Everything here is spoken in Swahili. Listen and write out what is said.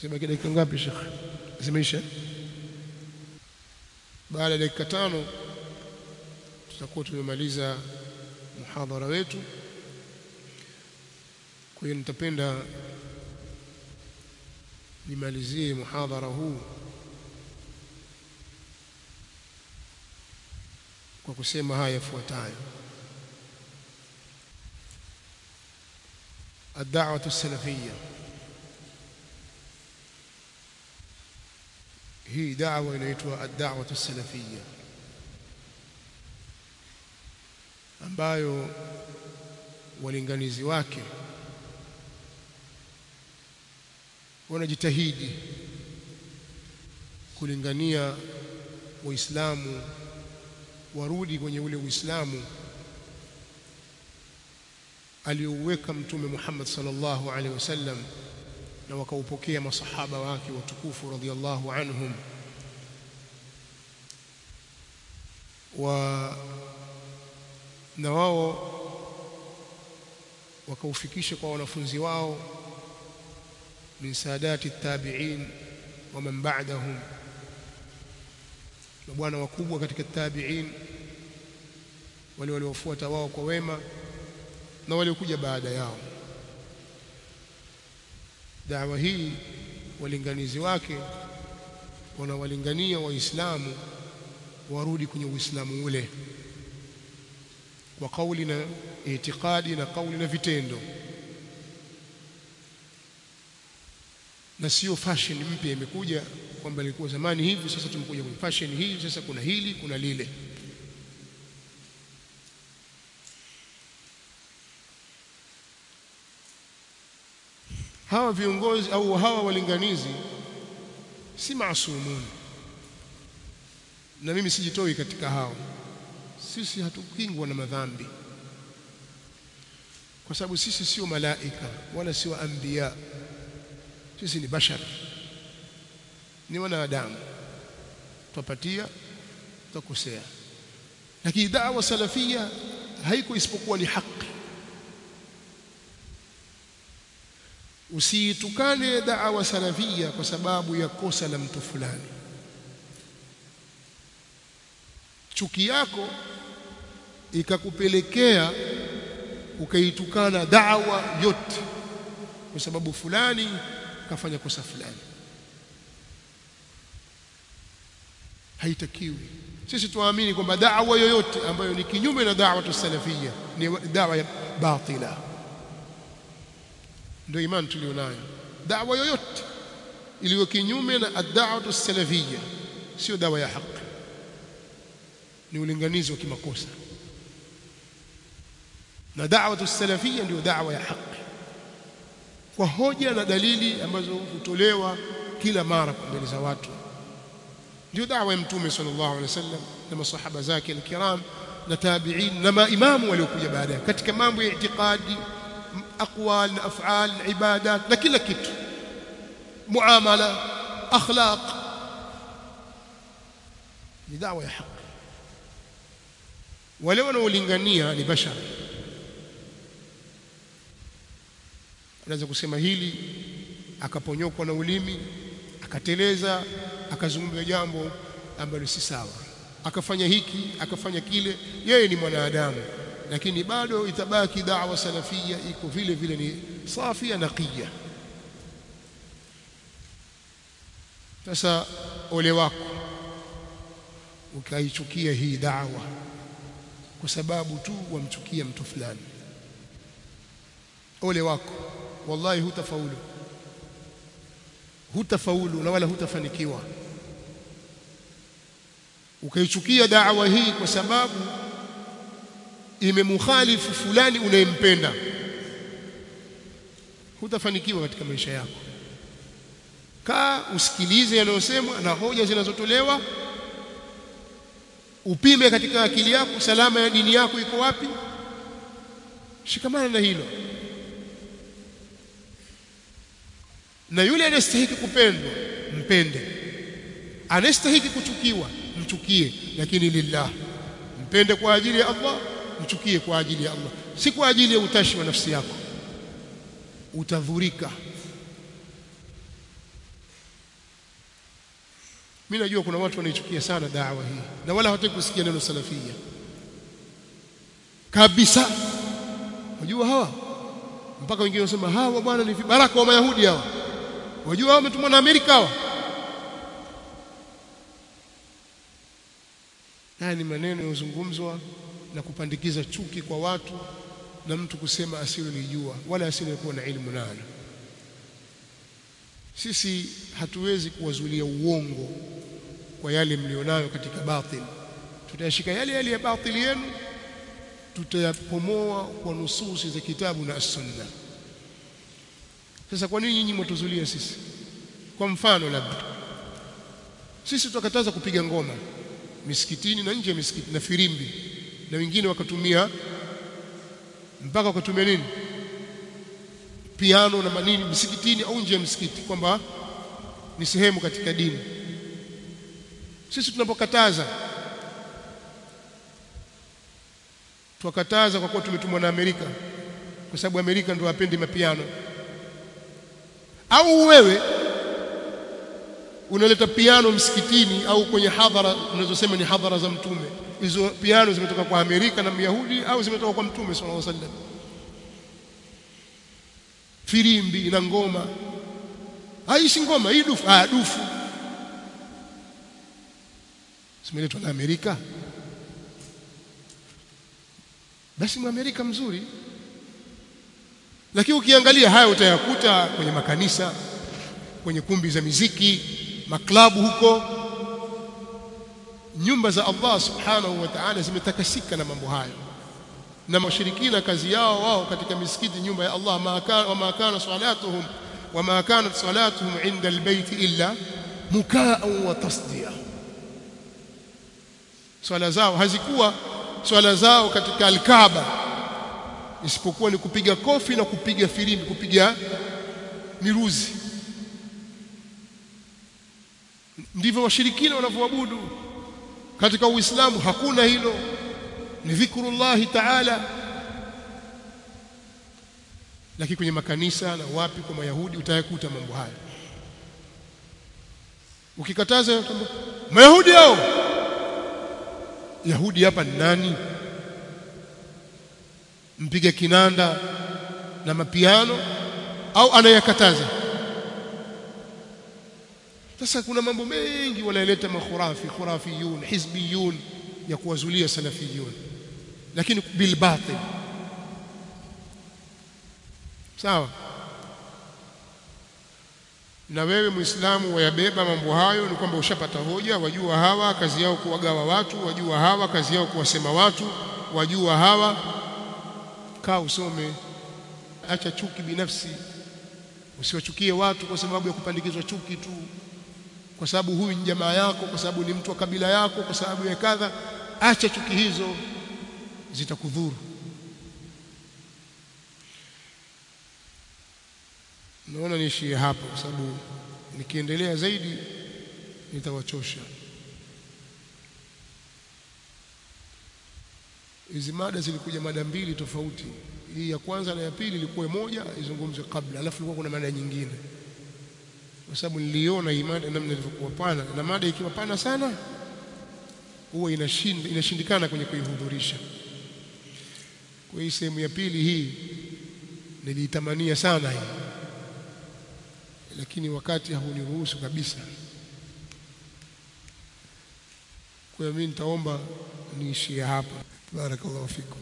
zimebaki dakika ngapi Sheikh zimeisha baada ya dakika tano tutakuwa tumemaliza muhadhara wetu kwa hiyo nitapenda nimalizie muhadhara huu kwa kusema haya yafuatayo الدعوة السلفية hii dawa inaitwa ad-da'watu salafiyya ambayo walinganizi wake wanajitahidi kulingania waislamu warudi kwenye ule uislamu aliouweka mtume Muhammad sallallahu alaihi wasallam na wakaupokea masahaba wake watukufu radhiallahu anhum. Wa na wao wakaufikisha kwa wanafunzi wao min sadati tabi'in wa man ba'dahum. Na bwana wakubwa katika tabi'in wale waliofuata wao kwa wema na waliokuja baada yao dawa hii walinganizi wake wanawalingania waislamu warudi kwenye uislamu ule. Kwa kauli na itikadi na kauli na vitendo. Na sio fashion mpya imekuja kwamba ilikuwa zamani hivi sasa tumekuja kwenye fashion hii sasa kuna hili kuna lile hawa viongozi au hawa walinganizi si maasumun. Na mimi sijitoi katika hao. Sisi hatukingwa na madhambi. Kwa sababu sisi sio malaika wala sio anbiya. Sisi ni bashar. Ni wanadamu. Twapatia twakosea. Lakini da'wa salafia haiko isipokuwa ni haki usiitukane da'wa salafia kwa sababu ya kosa la mtu fulani. Chuki yako ikakupelekea ukaitukana da'wa yote kwa sababu fulani kafanya kosa fulani. Haitakiwi. Sisi tuamini kwamba da'wa yoyote ambayo ni kinyume na da'wa tusalafia ni da'wa ya batila ndio imani tulionayo. Da'wa yoyote iliyo kinyume na ad-da'watu salafia sio dawa ya haki. Ni ulinganizi wa kimakosa. Na da'watu salafia ndio da'wa ya haki. Kwa hoja na dalili ambazo hutolewa kila mara mbele za watu. Ndio da'wa ya mtume sallallahu alaihi wasallam na masahaba zake alkiram na tabi'in na maimamu waliokuja baadaye. Katika mambo ya itikadi aqwal na af'al na ibadat na kila kitu. Muamala akhlaq. Ni da'wa ya haki. Wale wanaolingania ni bashar. Anaweza kusema hili akaponyokwa na ulimi akateleza akazungumza jambo ambalo si sawa. Akafanya hiki akafanya kile yeye ni mwanadamu lakini bado itabaki da'wa salafia iko vile vile ni safia naqiya. Sasa ole wako ukaichukia hii da'wa kwa sababu tu wamchukia mtu fulani. Ole wako wallahi hutafaulu. Hutafaulu na wala hutafanikiwa. Ukaichukia da'wa hii kwa sababu imemukhalifu fulani unayempenda. Hutafanikiwa katika maisha yako. Kaa usikilize yanayosemwa na hoja zinazotolewa. Upime katika akili yako salama ya dini yako iko wapi. Shikamana na hilo. Na yule anayestahili kupendwa mpende. Anayestahili kuchukiwa mchukie. Lakini lillah mpende kwa ajili ya Allah mchukie kwa ajili ya Allah. Si kwa ajili ya utashi wa nafsi yako. Utadhurika mimi najua kuna watu wanaichukia sana dawa hii na wala hawataki kusikia neno salafia. Kabisa. Unajua hawa? Mpaka wengine wanasema hawa bwana ni vibaraka wa mayahudi hawa. Unajua hao wametumwa na Amerika hawa. Haya ni maneno yanayozungumzwa na kupandikiza chuki kwa watu na mtu kusema asilolijua wala asilokuwa na ilmu nalo sisi hatuwezi kuwazulia uongo kwa yale mlionayo katika batil. Tutayashika yale yale ya batili yenu tutayapomoa kwa nususi za kitabu na sunna sasa kwa nini nyinyi mtuzulia sisi? Kwa mfano labda sisi tukataza kupiga ngoma misikitini na nje ya misikiti na firimbi na wengine wakatumia mpaka wakatumia nini? Piano na manini msikitini au nje ya msikiti kwamba ni sehemu katika dini. Sisi tunapokataza tuwakataza kwa kuwa tumetumwa na Amerika kwa sababu Amerika ndio wapendi mapiano. Au wewe unaleta piano msikitini au kwenye hadhara unazosema ni hadhara za mtume hizo piano zimetoka kwa Amerika na Myahudi au zimetoka kwa mtume sallallahu alaihi wasallam? Firimbi na ngoma. Haishi ngoma hii dufu. Ah dufu. Zimeletwa na Amerika. Basi mwamerika mzuri. Lakini ukiangalia haya utayakuta kwenye makanisa kwenye kumbi za miziki maklabu huko nyumba za Allah subhanahu wa ta'ala zimetakasika na mambo hayo. Na mashirikina kazi yao wao katika misikiti nyumba ya Allah wa ma kana salatuhum wa ma kanat salatuhum inda albayt illa mukaan wa tasdiya. Swala zao hazikuwa swala zao katika alkaaba. Isipokuwa ni kupiga kofi na kupiga firimbi kupiga miruzi. Ndivyo washirikina wanavyoabudu katika uislamu hakuna hilo. Ni dhikrullahi taala. Lakini kwenye makanisa na wapi kwa mayahudi utayakuta mambo haya ukikataza mayahudi hao? Yahudi hapa ni nani? Mpiga kinanda na mapiano au anayakataza sasa kuna mambo mengi wanaleta makhurafi khurafiyun hizbiyun ya kuwazulia salafiyun. Lakini bil batil. Sawa? Na wewe muislamu wayabeba mambo hayo ni kwamba ushapata hoja wajua hawa kazi yao kuwagawa watu wajua hawa kazi yao kuwasema watu wajua hawa. Kaa usome. Acha chuki binafsi. Usiwachukie watu kwa sababu ya kupandikizwa chuki tu kwa sababu huyu ni jamaa yako kwa sababu ni mtu wa kabila yako kwa sababu ya kadha acha chuki hizo zitakudhuru. Naona niishie hapo kwa sababu nikiendelea zaidi nitawachosha. Hizi mada zilikuja mada mbili tofauti. Hii ya kwanza na ya pili ilikuwa moja izungumzwe kabla alafu ilikuwa kuna mada nyingine kwa sababu niliona imani namna ilivyokuwa pana. Na mada ikiwa pana sana huwa inashinda inashindikana kwenye kuihudhurisha. Kwa hii sehemu ya pili hii niliitamania sana hii. Lakini wakati hauniruhusu kabisa. Kwa hiyo mimi nitaomba niishie hapa. Barakallahu fikum